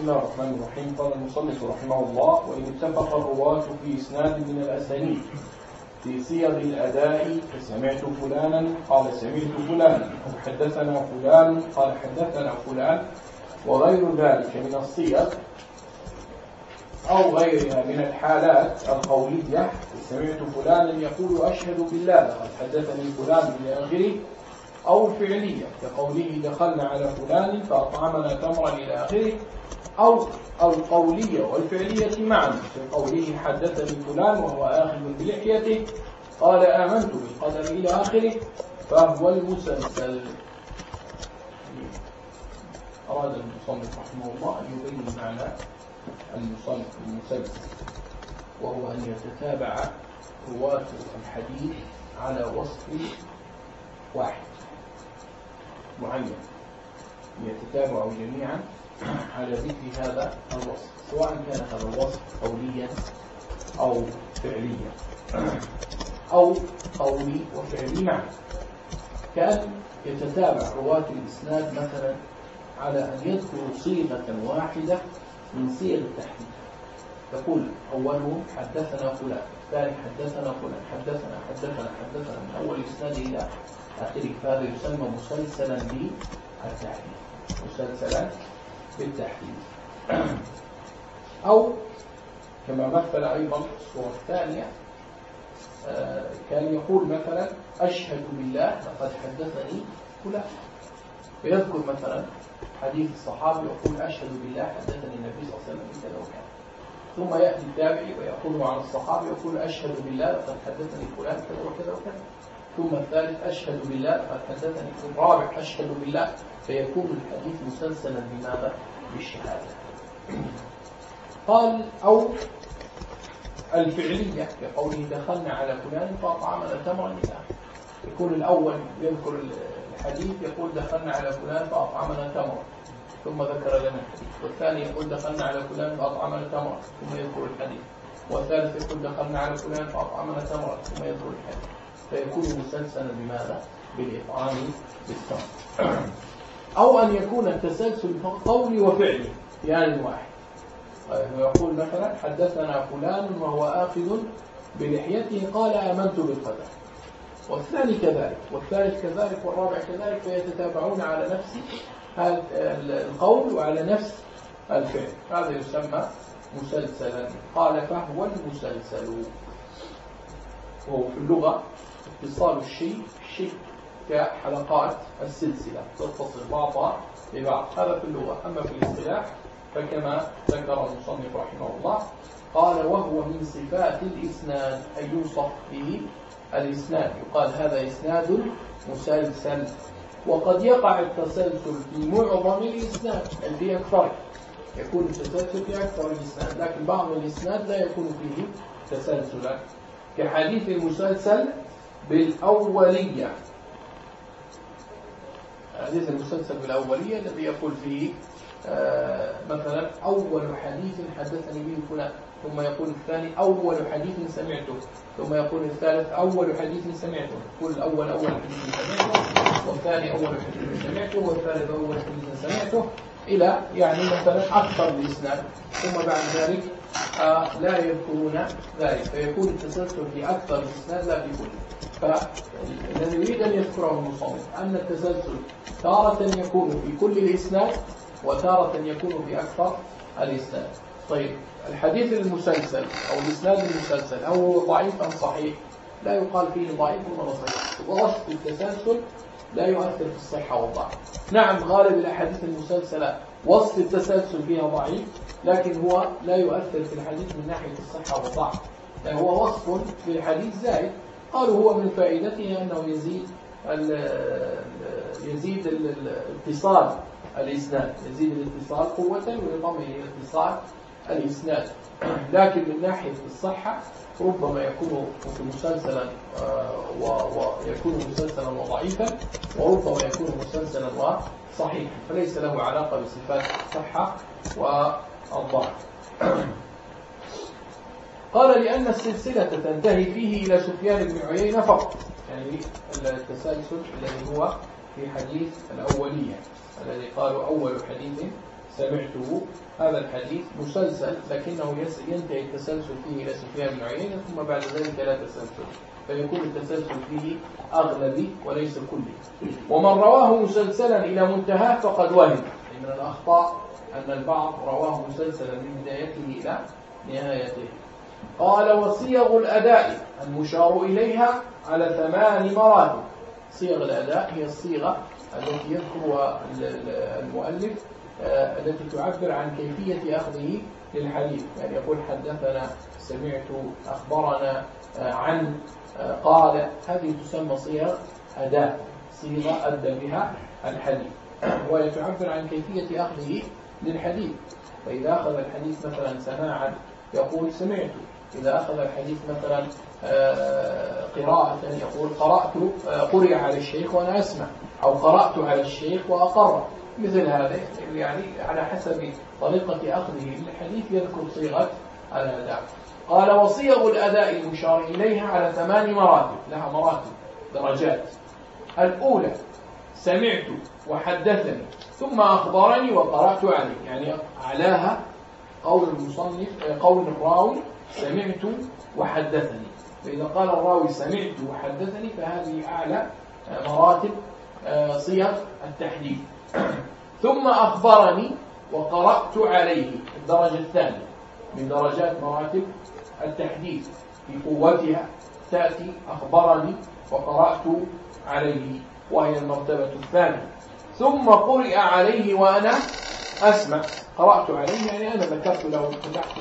بسم الله الرحمن الرحيم. قال المصنف رحمه الله وإن اتفق الرواة في إسناد من الأسانيد في صيغ الأداء فسمعت فلانا قال سمعت فلانا. أو حدثنا فلان قال حدثنا فلان. وغير ذلك من الصيغ أو غيرها من الحالات القولية سمعت فلانا يقول أشهد بالله. لقد حدثني فلان إلى آخره. أو الفعلية كقوله دخلنا على فلان فأطعمنا تمرا إلى آخره أو القولية والفعلية معا كقوله حدثني فلان وهو آخذ بلحيته قال آمنت بالقدر إلى آخره فهو المسلسل. أراد المصنف رحمه الله أن يبين معنى المصنف المسلسل وهو أن يتتابع رواة الحديث على وصف واحد. معين يتتابعوا جميعا على ذكر هذا الوصف سواء كان هذا الوصف قوليا أو فعليا. أو قولي وفعلي معا. كأن يتتابع رواة الإسناد مثلا على أن يذكروا صيغة واحدة من صيغ التحديث يقول أولهم حدثنا فلان. ثاني حدثنا فلان حدثنا حدثنا حدثنا من أول إسناد إلى آخره. فهذا يسمى مسلسلا بالتحديث مسلسلا بالتحديث أو كما مثل أيضا الصورة الثانية آه، كان يقول مثلا أشهد بالله لقد حدثني فلان. فيذكر مثلا حديث الصحابي يقول أشهد بالله حدثني النبي صلى الله عليه وسلم كذا وكذا ثم يأتي التابعي ويقول عن الصحابي يقول أشهد بالله لقد حدثني فلان كذا وكذا وكذا. ثم الثالث أشهد بالله لقد حدثني الرابع أشهد بالله فيكون الحديث مسلسلا بماذا؟ بالشهادة. قال أو الفعلية كقوله دخلنا على فلان فأطعمنا تمرا إلى يكون الأول يذكر الحديث يقول دخلنا على فلان فأطعمنا تمرا. ثم ذكر لنا الحديث والثاني يقول دخلنا على فلان فأطعمنا تمرا ثم يذكر الحديث. والثالث يقول دخلنا على فلان فأطعمنا تمرا ثم يذكر الحديث. فيكون مسلسلا بماذا؟ بالإطعام بالتمر. أو أن يكون التسلسل قولي وفعلي يعني واحد. طيب ويقول مثلا حدثنا فلان وهو آخذ بلحيته قال آمنت بالقدر. والثاني كذلك والثالث كذلك والرابع كذلك فيتتابعون على نفس القول وعلى نفس الفعل. هذا يسمى مسلسلا. قال فهو المسلسل. وهو في اللغة اتصال الشيء شيء كحلقات السلسلة. تتصل بعضها ببعض هذا في اللغة. أما في الاصطلاح فكما ذكر المصنف رحمه الله قال وهو من صفات الإسناد. أي يوصف به الإسناد. يقال هذا إسناد مسلسل وقد يقع التسلسل في معظم الإسناد بل في أكثر يكون التسلسل في أكثر الإسناد لكن بعض الإسناد لا يكون فيه تسلسلا كحديث المسلسل بالأولية. حديث المسلسل بالأولية الذي يقول فيه آه مثلا أول حديث حدثني به فلان. ثم يقول الثاني أول حديث سمعته. ثم يقول الثالث أول حديث سمعته. كل أول أول حديث سمعته والثاني أول حديث سمعته والثالث أول حديث سمعته. إلى يعني مثلا أكثر الإسناد ثم بعد ذلك آه لا يذكرون ذلك. فيكون التسلسل في أكثر الإسناد لا في كل. فالذي يريد أن يذكره المصنف أن التسلسل تارة يكون في كل الإسناد وتارة يكون في أكثر الإسناد. طيب الحديث المسلسل أو الإسناد المسلسل أو هو ضعيف أم صحيح؟ لا يقال فيه ضعيف ولا صحيح. ووصف التسلسل لا يؤثر في الصحة والضعف. نعم غالب الأحاديث المسلسلة وصف التسلسل فيها ضعيف لكن هو لا يؤثر في الحديث من ناحية الصحة والضعف. يعني هو وصف في الحديث زائد قالوا هو من فائدته أنه يزيد يزيد الاتصال الإسناد. يزيد الاتصال قوة ويضم الاتصال الإسناد. لكن من ناحية الصحة ربما يكون مسلسلا ويكون مسلسلا وضعيفا وربما يكون مسلسلا وصحيحا. فليس له علاقة بصفات الصحة والضعف. قال لأن السلسلة تنتهي فيه إلى سفيان بن عيينة فقط. يعني التسلسل الذي هو في حديث الأولية الذي قالوا أول حديث سمعته هذا الحديث مسلسل لكنه ينتهي التسلسل فيه إلى سفيان بن عيينة ثم بعد ذلك لا تسلسل. فيكون التسلسل فيه أغلبي وليس كلي. ومن رواه مسلسلا إلى منتهاه فقد وهم. من الأخطاء أن البعض رواه مسلسلا من بدايته إلى نهايته. قال وصيغ الأداء المشار إليها على ثمان مراتب. صيغ الأداء هي الصيغة التي يذكرها المؤلف التي تعبر عن كيفية أخذه للحديث. يعني يقول حدثنا سمعت أخبرنا آه، عن آه، قال. هذه تسمى صيغ أداء صيغة أدى بها الحديث. وهي تعبر عن كيفية أخذه للحديث. فإذا أخذ الحديث مثلا سماعا يقول سمعت. إذا أخذ الحديث مثلا آه، قراءة يقول قرأت آه، قرئ على الشيخ وأنا أسمع أو قرأت على الشيخ وأقر. مثل هذا يعني على حسب طريقة أخذه. للحديث يذكر صيغة الأداء. قال وصيغ الأداء المشار إليها على ثمان مراتب. لها مراتب درجات. الأولى سمعت وحدثني ثم أخبرني وقرأت عليه. يعني أعلاها قول المصنف قول الراوي سمعت وحدثني. فإذا قال الراوي سمعت وحدثني فهذه أعلى مراتب آه، صيغ التحديث ثم أخبرني وقرأت عليه الدرجة الثانية من درجات مراتب التحديث في قوتها تأتي أخبرني وقرأت عليه وهي المرتبة الثانية. ثم قرئ عليه وأنا أسمع. قرأت عليه يعني أنا ذكرت له فتحت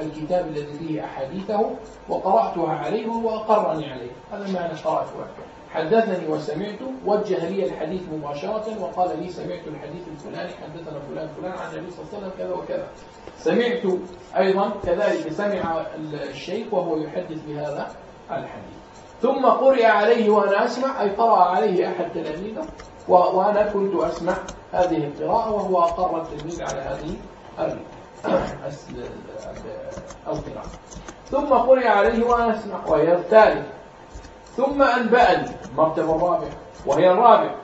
الكتاب الذي فيه أحاديثه وقرأتها عليه وهو أقرني عليه. هذا معنى قرأتها حدثني وسمعت وجه لي الحديث مباشرة وقال لي سمعت الحديث الفلاني حدثنا فلان فلان عن النبي صلى الله عليه وسلم كذا وكذا. سمعت أيضا كذلك سمع الشيخ وهو يحدث بهذا الحديث. ثم قرئ عليه وأنا أسمع أي قرأ عليه أحد تلاميذه وأنا كنت أسمع هذه القراءة وهو أقر التلميذ على هذه القراءة ثم قرئ عليه وأنا أسمع وهي الثالث ثم أنبأني المرتبة الرابعة وهي الرابعة.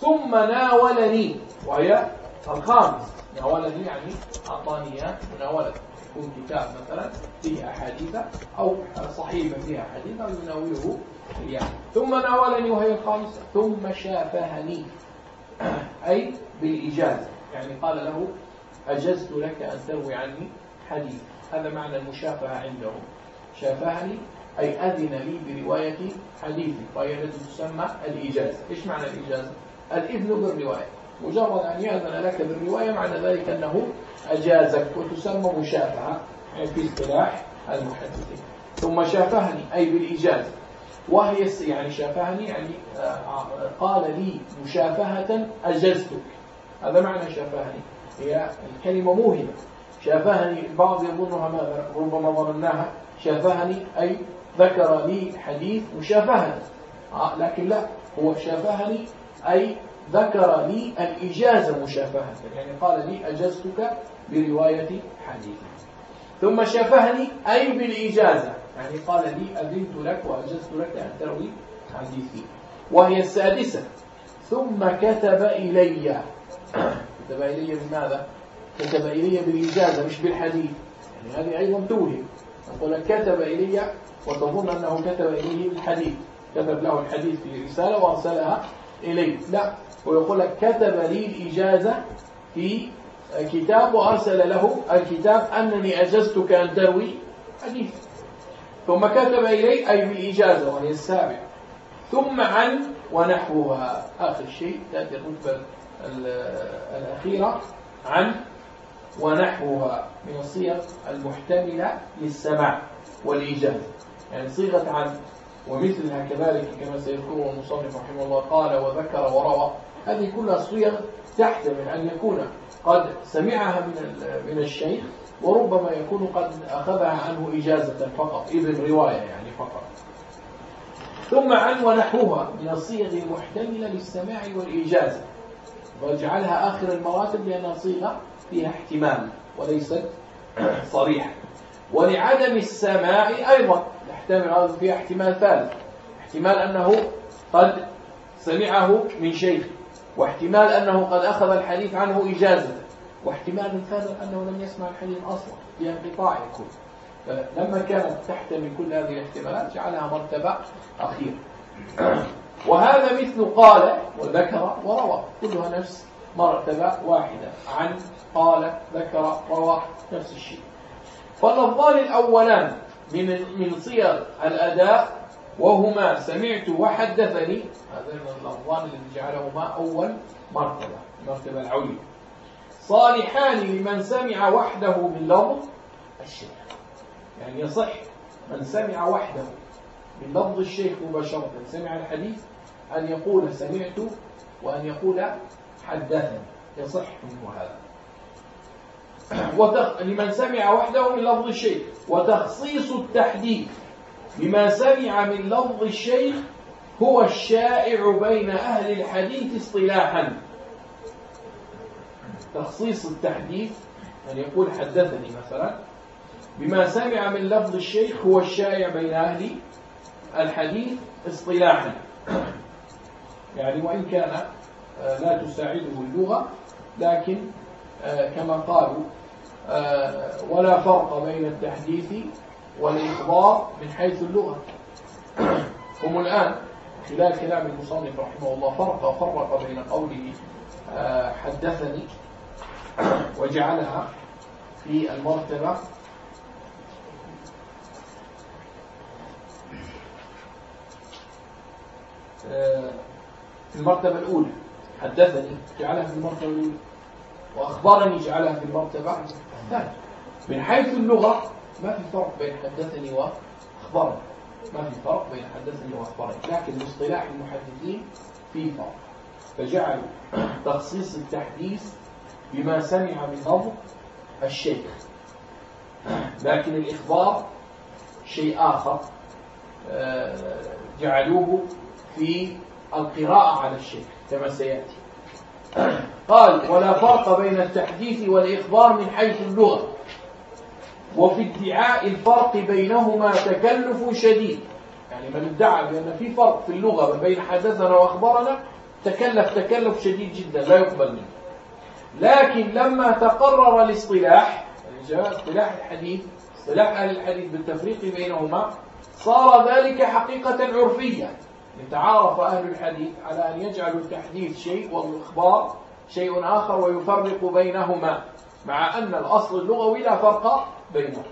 ثم ناولني وهي الخامس ناولني يعني أعطاني مناولة. يكون كتاب مثلا فيه أحاديث أو صحيفة فيها حديث أو يناوله يعني ثم ناولني وهي الخامسة. ثم شافهني أي بالإجازة. يعني قال له أجزت لك أن تروي عني حديث. هذا معنى المشافهة عندهم. شافهني أي أذن لي برواية حديثي وهي التي تسمى الإجازة. إيش معنى الإجازة؟ الإذن بالرواية. مجرد أن يأذن لك بالرواية معنى ذلك أنه أجازك وتسمى مشافهة يعني في اصطلاح المحدثين. ثم شافهني أي بالإجازة. وهي يعني شافهني يعني آه، قال لي مشافهة أجزتك. هذا معنى شافهني هي الكلمة موهمة شافهني البعض يظنها ماذا؟ ربما ظنناها. شافهني أي ذكر لي حديث مشافهة آه، لكن لا هو شافهني أي ذكر لي الإجازة مشافهة يعني قال لي أجزتك برواية حديث. ثم شافهني أي بالإجازة. يعني قال لي أذنت لك وأجزت لك أن تروي حديثي. وهي السادسة. ثم كتب إلي. إلي بماذا؟ إلي بالإجازة مش بالحديث. يعني هذه أيضا توهم. يقول كتب إلي وتظن أنه كتب إليه الحديث. كتب له الحديث في رسالة وأرسلها إليه لا. ويقول لك كتب لي الإجازة في كتاب وأرسل له الكتاب أنني أجزتك أن تروي حديث. ثم كتب إلي أي بالإجازة وهي السابعة. ثم عن ونحوها. آخر شيء تأتي الرتبة الأخيرة عن ونحوها من الصيغ المحتملة للسماع والإجازة يعني صيغة عن ومثلها كذلك كما سيذكره المصنف رحمه الله قال وذكر وروى. هذه كلها صيغ تحتمل أن يكون قد سمعها من من الشيخ وربما يكون قد أخذها عنه إجازة فقط إذن رواية يعني فقط. ثم عن ونحوها من الصيغ المحتملة للسماع والإجازة واجعلها آخر المراتب لأنها صيغة فيها احتمال وليست صريحة. ولعدم السماع أيضا يحتمل فيها احتمال ثالث. احتمال أنه قد سمعه من شيخ واحتمال أنه قد أخذ الحديث عنه إجازة واحتمال ثالث أنه لم يسمع الحديث أصلا في انقطاع يكون فلما كانت تحتمل كل هذه الاحتمالات جعلها مرتبة أخيرة. وهذا مثل قال وذكر وروى. كلها نفس مرتبة واحدة. عن قال ذكر روى نفس الشيء. فاللفظان الأولان من من صيغ الأداء وهما سمعت وحدثني. هذان اللفظان الذي جعلهما أول مرتبة المرتبة العليا صالحان لمن سمع وحده من لفظ الشيخ يعني يصح من سمع وحده. من لفظ الشيخ مباشرة. سمع الحديث أن يقول سمعت وأن يقول حدثني. يصح منه هذا. وتخ... لمن سمع وحده من لفظ الشيخ. وتخصيص التحديث بما سمع من لفظ الشيخ هو الشائع بين أهل الحديث اصطلاحا. تخصيص التحديث أن يقول حدثني مثلا. بما سمع من لفظ الشيخ هو الشائع بين أهل الحديث اصطلاحا. يعني وإن كان آه، لا تساعده اللغة لكن آه، كما قالوا آه، ولا فرق بين التحديث والإخبار من حيث اللغة. هم الآن خلال كلام المصنف رحمه الله فرق وفرق بين قوله حدثني وجعلها في المرتبة في المرتبة الأولى. حدثني جعلها في المرتبة الأولى. وأخبرني جعلها في المرتبة الثانية. من حيث اللغة ما في فرق بين حدثني وأخبرني. ما في فرق بين حدثني وأخبرني. لكن مصطلح المحدثين في فرق. فجعلوا تخصيص التحديث بما سمع من لفظ الشيخ. لكن الإخبار شيء آخر آه، جعلوه في القراءة على الشيخ كما سيأتي. قال ولا فرق بين التحديث والإخبار من حيث اللغة وفي ادعاء الفرق بينهما تكلف شديد. يعني من ادعى بأن في فرق في اللغة بين حدثنا وأخبرنا تكلف تكلف شديد جدا لا يقبل منه. لكن لما تقرر الاصطلاح يعني اصطلاح الحديث اصطلاح أهل الحديث بالتفريق بينهما صار ذلك حقيقة عرفية. يتعارف أهل الحديث على أن يجعلوا التحديث شيء والإخبار شيء آخر ويفرق بينهما مع أن الأصل اللغوي لا فرق بينهم.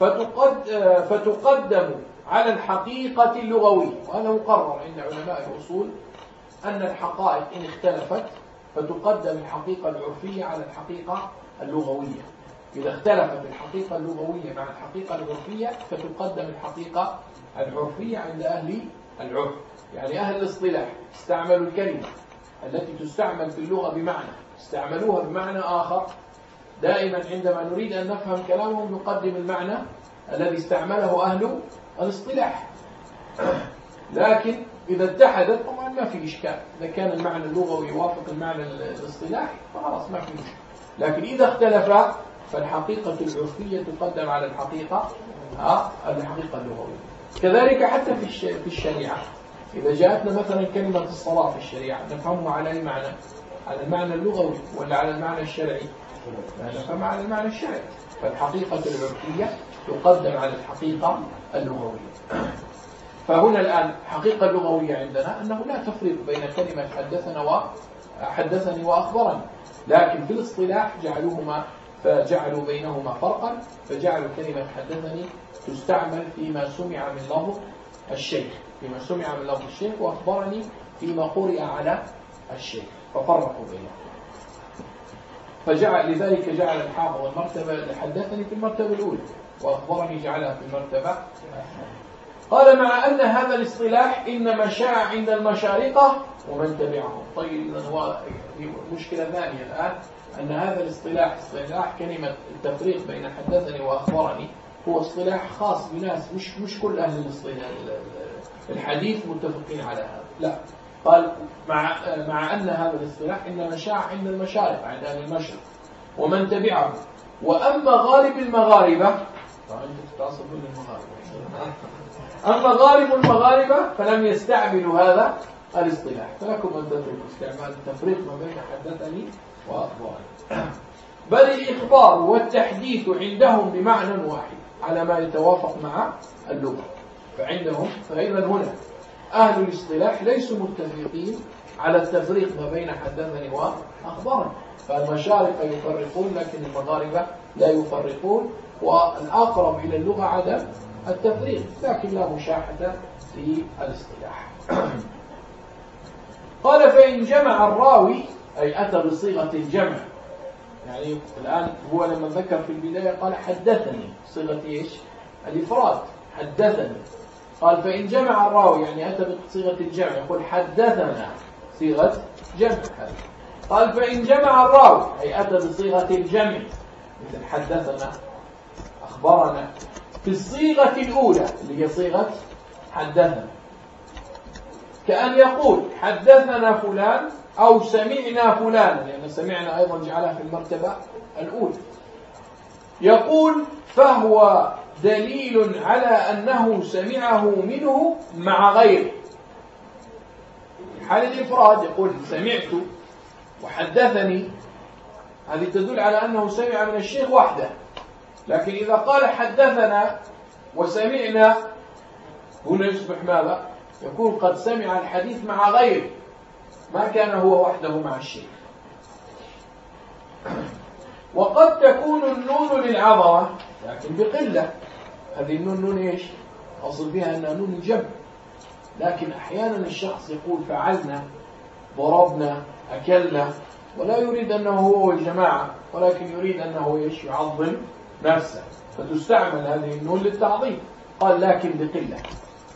فتقد فتقدم على الحقيقة اللغوية وهذا مقرر عند علماء الأصول أن الحقائق إن اختلفت فتقدم الحقيقة العرفية على الحقيقة اللغوية. إذا اختلفت الحقيقة اللغوية مع الحقيقة العرفية فتقدم الحقيقة العرفية عند أهل العرف. يعني أهل الاصطلاح استعملوا الكلمة التي تستعمل في اللغة بمعنى استعملوها بمعنى آخر. دائما عندما نريد أن نفهم كلامهم نقدم المعنى الذي استعمله أهل الاصطلاح. لكن إذا اتحدت طبعا ما في إشكال. إذا كان المعنى اللغوي يوافق المعنى الاصطلاحي فخلاص ما في مشكلة. لكن إذا اختلفا فالحقيقة العرفية تقدم على الحقيقة آه، الحقيقة اللغوية. كذلك حتى في في الشريعة إذا جاءتنا مثلا كلمة الصلاة في الشريعة نفهمها على أي معنى؟ على المعنى اللغوي ولا على المعنى الشرعي؟ نفهمها على المعنى الشرعي فالحقيقة العرفية تقدم على الحقيقة اللغوية فهنا الآن الحقيقة اللغوية عندنا أنه لا تفرق بين كلمة حدثنا وحدثني وأخبرني لكن في الاصطلاح جعلوهما فجعلوا بينهما فرقا فجعلوا كلمة حدثني تستعمل فيما سمع من لفظ الشيخ. فيما سمع من لفظ الشيخ وأخبرني فيما قرئ على الشيخ. ففرقوا بينهم فجعل لذلك جعل الحافظ المرتبة حدثني في المرتبة الأولى وأخبرني جعلها في المرتبة قال مع أن هذا الاصطلاح إنما شاع عند المشارقة ومن تبعهم طيب هو مشكلة ثانية الآن. أن هذا الاصطلاح اصطلاح كلمة التفريق بين حدثني وأخبرني هو اصطلاح خاص بناس مش مش كل أهل الحديث متفقين على هذا. لا. قال مع مع أن هذا الاصطلاح إنما شاع عند المشارق عند أهل المشرق ومن تبعه وأما غالب المغاربة. أما غالب المغاربة فلم يستعملوا هذا الاصطلاح. فلكم أن تتركوا استعمال التفريق ما بين حدثني بل الإخبار والتحديث عندهم بمعنى واحد على ما يتوافق مع اللغة فعندهم فإذا هنا. أهل الاصطلاح ليسوا متفقين على التفريق ما بين حدثني وأخبارني فالمشارقة يفرقون لكن المغاربة لا يفرقون والأقرب إلى اللغة عدم التفريق لكن لا مشاحة في الاصطلاح. قال فإن جمع الراوي أي أتى بصيغة الجمع. يعني الآن هو لما ذكر في البداية قال حدثني. صيغة إيش؟ الإفراد. حدثني. قال فإن جمع الراوي يعني أتى بصيغة الجمع يقول حدثنا. صيغة جمع. قال فإن جمع الراوي أي أتى بصيغة الجمع. مثل حدثنا أخبرنا. في الصيغة الأولى اللي هي صيغة حدثنا. كأن يقول حدثنا فلان أو سمعنا فلان لأن سمعنا أيضا جعلها في المرتبة الأولى. يقول فهو دليل على أنه سمعه منه مع غيره. حال الإفراد يقول سمعت وحدثني. هذه تدل على أنه سمع من الشيخ وحده. لكن إذا قال حدثنا وسمعنا هنا يصبح ماذا؟ يكون قد سمع الحديث مع غيره. ما كان هو وحده مع الشيخ. وقد تكون النون للعظمة لكن بقلة. هذه النون نون إيش؟ أصل فيها أنها نون الجمع لكن أحيانا الشخص يقول فعلنا ضربنا أكلنا ولا يريد أنه هو والجماعة ولكن يريد أنه إيش؟ يعظم نفسه. فتستعمل هذه النون للتعظيم. قال لكن بقلة.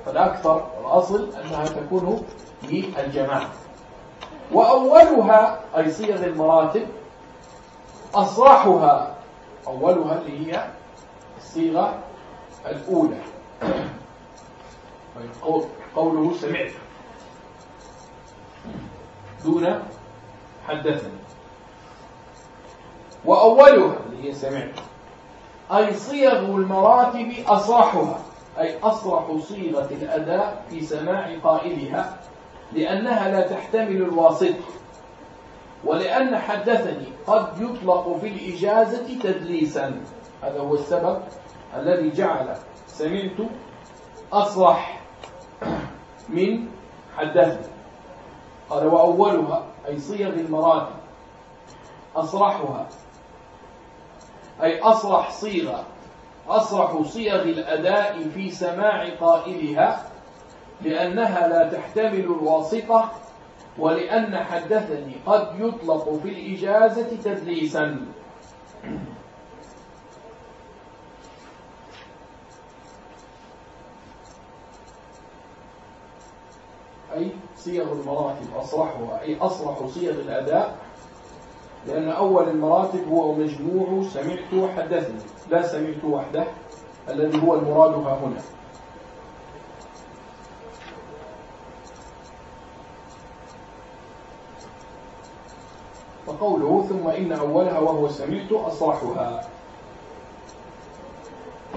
فالأكثر والأصل أنها تكون للجماعة. وأولها أي صيغ المراتب أصرحها. أولها اللي هي الصيغة الأولى. قوله سمعت. دون حدثني وأولها اللي هي سمعت. أي صيغ المراتب أصرحها. أي أصرح صيغة الأداء في سماع قائلها. لأنها لا تحتمل الواسطة. ولأن حدثني قد يطلق في الإجازة تدليسا. هذا هو السبب الذي جعل سمعت أصرح من حدثني. قال وأولها أي صيغ المراتب أصرحها أي أصرح صيغة أصرح صيغ الأداء في سماع قائلها لأنها لا تحتمل الواسطة ولأن حدثني قد يطلق في الإجازة تدليسا. أي صيغ المراتب أصرحها أي أصرح صيغ الأداء لأن أول المراتب هو مجموع سمعت وحدثني لا سمعت وحده الذي هو المراد ها هنا. فقوله ثم إن أولها وهو سمعت أصرحها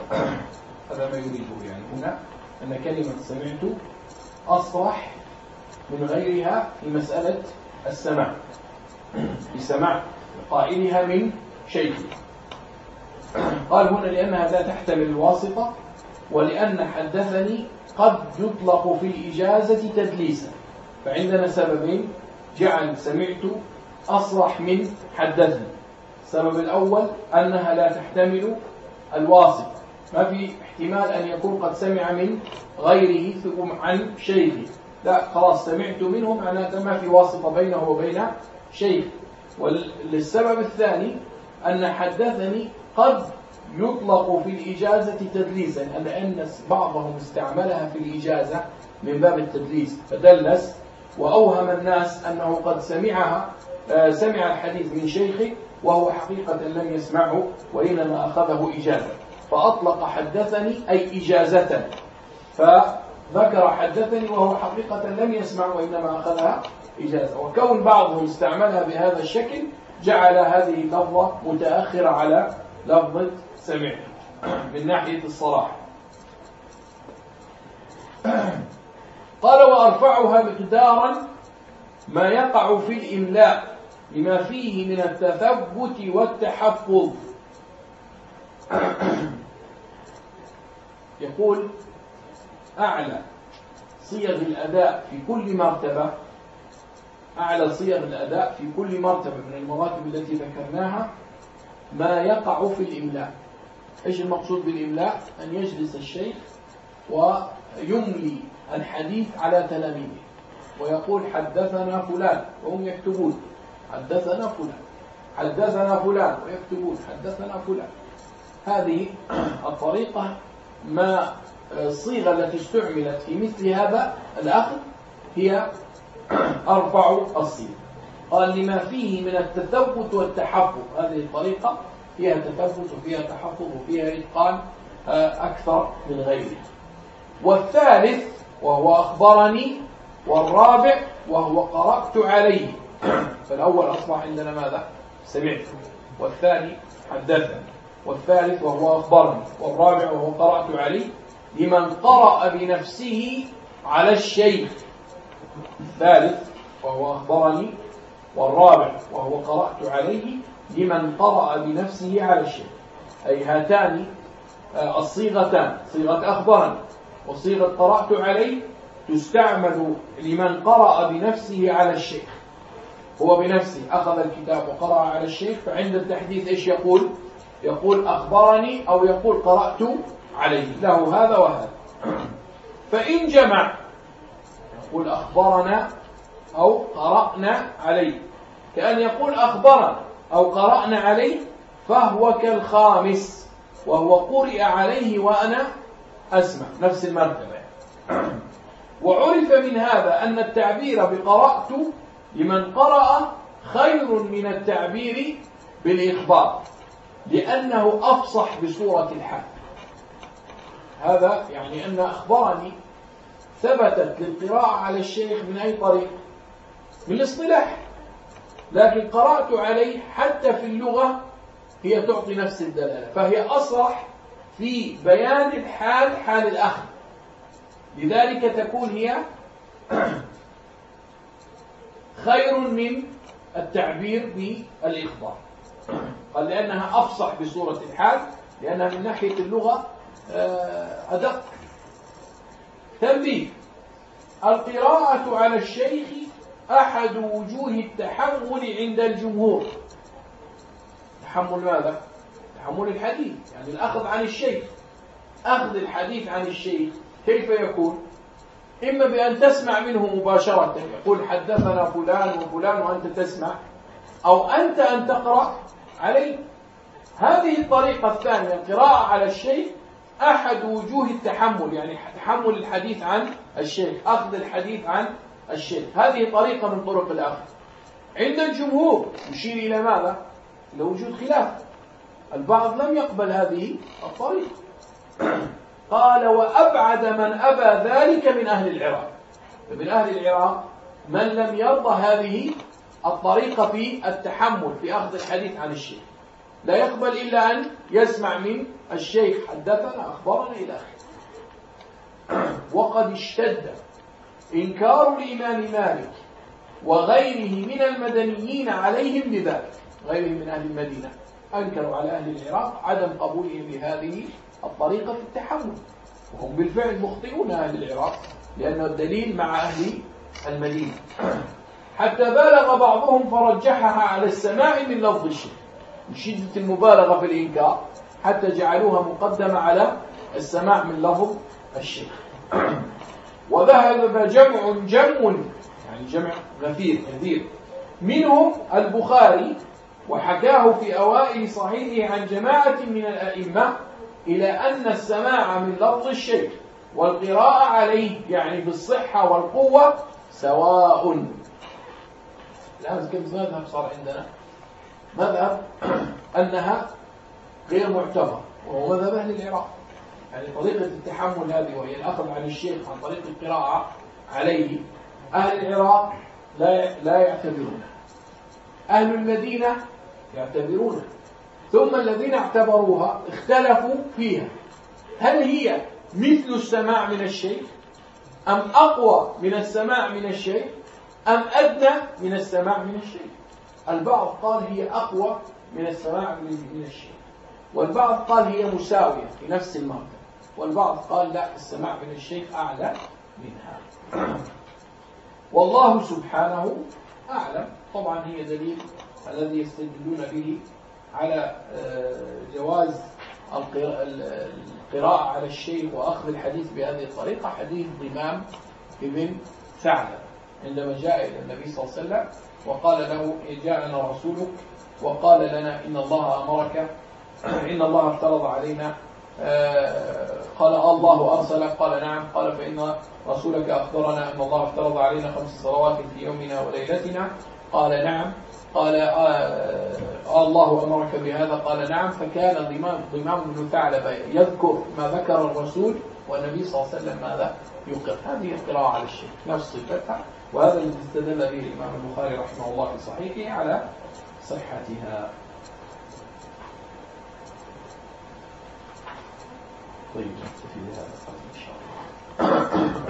هذا ما يريده يعني. هنا أن كلمة سمعت أصرح من غيرها في مسألة السماع. في سماع قائلها من شيء. قال هنا لأنها لا تحتمل الواسطة ولأن حدثني قد يطلق في الإجازة تدليسا. فعندنا سببين. جعل سمعت أصرح من حدثني السبب الأول أنها لا تحتمل الواسطة ما في احتمال أن يكون قد سمع من غيره ثم عن شيخه. لا خلاص سمعت منه معناته ما في واسطة بينه وبين شيخ وللسبب الثاني أن حدثني قد يطلق في الإجازة تدليسا أن بعضهم استعملها في الإجازة من باب التدليس فدلس وأوهم الناس أنه قد سمعها سمع الحديث من شيخه وهو حقيقة لم يسمعه وإنما أخذه إجازة. فأطلق حدثني أي إجازة. فذكر حدثني وهو حقيقة لم يسمع وإنما أخذها إجازة. وكون بعضهم استعملها بهذا الشكل جعل هذه اللفظة متأخرة على لفظة سمعت من ناحية الصراحة. قال وأرفعها مقدارا ما يقع في الإملاء. لما فيه من التثبت والتحفظ. يقول أعلى صيغ الأداء في كل مرتبة أعلى صيغ الأداء في كل مرتبة من المراتب التي ذكرناها ما يقع في الإملاء. إيش المقصود بالإملاء؟ أن يجلس الشيخ ويملي الحديث على تلاميذه ويقول حدثنا فلان وهم يكتبون. حدثنا فلان. حدثنا فلان. ويكتبون حدثنا فلان. هذه الطريقة ما الصيغة التي استعملت في مثل هذا الأخذ هي أربع الصيغ. قال لما فيه من التثبت والتحفظ. هذه الطريقة فيها تثبت وفيها تحفظ وفيها إتقان آه، أكثر من غيرها. والثالث وهو أخبرني والرابع وهو قرأت عليه. فالأول أصبح عندنا ماذا؟ سمعت. والثاني حدثني والثالث وهو أخبرني. والرابع وهو قرأت عليه لمن قرأ بنفسه على الشيخ الثالث وهو أخبرني. والرابع وهو قرأت عليه. لمن قرأ بنفسه على الشيخ أي هاتان آه، الصيغتان. صيغة أخبرني. وصيغة قرأت عليه تستعمل لمن قرأ بنفسه على الشيخ هو بنفسه أخذ الكتاب وقرأ على الشيخ فعند التحديث إيش يقول؟ يقول أخبرني أو يقول قرأت عليه له هذا وهذا. فإن جمع يقول أخبرنا أو قرأنا عليه. كأن يقول أخبرنا أو قرأنا عليه فهو كالخامس وهو قرئ عليه وأنا أسمع. نفس المرتبة. وعرف من هذا أن التعبير بقرأت لمن قرأ خير من التعبير بالإخبار لأنه أفصح بصورة الحال هذا يعني أن أخبرني ثبتت للقراءة على الشيخ من أي طريق؟ من الاصطلاح. لكن قرأت عليه حتى في اللغة هي تعطي نفس الدلالة فهي أصرح في بيان الحال حال الأخذ لذلك تكون هي خير من التعبير بالإخبار. قال لأنها أفصح بصورة الحال لأنها من ناحية اللغة آه، أدق. تنبيه القراءة على الشيخ أحد وجوه التحمل عند الجمهور. تحمل ماذا؟ تحمل الحديث. يعني الأخذ عن الشيخ. أخذ الحديث عن الشيخ كيف يكون؟ إما بأن تسمع منه مباشرة يقول حدثنا فلان وفلان وأنت تسمع أو أنت أن تقرأ عليه. هذه الطريقة الثانية القراءة على الشيخ أحد وجوه التحمل يعني تحمل الحديث عن الشيخ أخذ الحديث عن الشيخ هذه طريقة من طرق الأخذ عند الجمهور يشير إلى ماذا؟ إلى وجود خلاف. البعض لم يقبل هذه الطريقة. قال وأبعد من أبى ذلك من أهل العراق. فمن أهل العراق من لم يرضى هذه الطريقة في التحمل في أخذ الحديث عن الشيخ. لا يقبل إلا أن يسمع من الشيخ حدثنا أخبرنا إلى آخره. وقد اشتد إنكار الإمام مالك وغيره من المدنيين عليهم بذلك. غيرهم من أهل المدينة أنكروا على أهل العراق عدم قبولهم لهذه الطريقة في التحمل. وهم بالفعل مخطئون أهل العراق لأن الدليل مع أهل المدينة. حتى بالغ بعضهم فرجحها على السماع من لفظ الشيخ من شدة المبالغة في الإنكار حتى جعلوها مقدمة على السماع من لفظ الشيخ وذهب جمع جم يعني جمع غفير كثير منهم البخاري وحكاه في أوائل صحيحه عن جماعة من الأئمة إلى أن السماع من لفظ الشيخ والقراءة عليه يعني بالصحة والقوة سواء. الآن كم مذهب صار عندنا؟ مذهب أنها غير معتبر وهو مذهب أهل العراق. يعني طريقة التحمل هذه وهي الأخذ عن الشيخ عن طريق القراءة عليه أهل العراق لا لا يعتبرونه أهل المدينة يعتبرونه ثم الذين اعتبروها اختلفوا فيها. هل هي مثل السماع من الشيخ أم أقوى من السماع من الشيء؟ أم أدنى من السماع من الشيء؟ البعض قال هي أقوى من السماع من الشيء. والبعض قال هي مساوية في نفس المرتبة. والبعض قال لا السماع من الشيء أعلى منها. والله سبحانه أعلم. طبعا هي دليل الذي يستدلون به على آه، جواز القراءة على الشيء وأخذ الحديث بهذه الطريقة حديث ضمام ابن ثعلب عندما جاء إلى النبي صلى الله عليه وسلم وقال له جاءنا رسولك وقال لنا إن الله أمرك إن الله افترض علينا آه، قال الله أرسلك قال نعم قال فإن رسولك أخبرنا أن الله افترض علينا خمس صلوات في يومنا وليلتنا قال نعم قال آه الله أمرك بهذا. قال نعم. فكان ضمام ضمام بن ثعلبة يذكر ما ذكر الرسول والنبي صلى الله عليه وسلم ماذا؟ يقر هذه القراءة على الشيء نفس صفتها وهذا الذي استدل به الإمام البخاري رحمه الله في صحيحه على صحتها. طيب نكتفي بهذا إن شاء الله.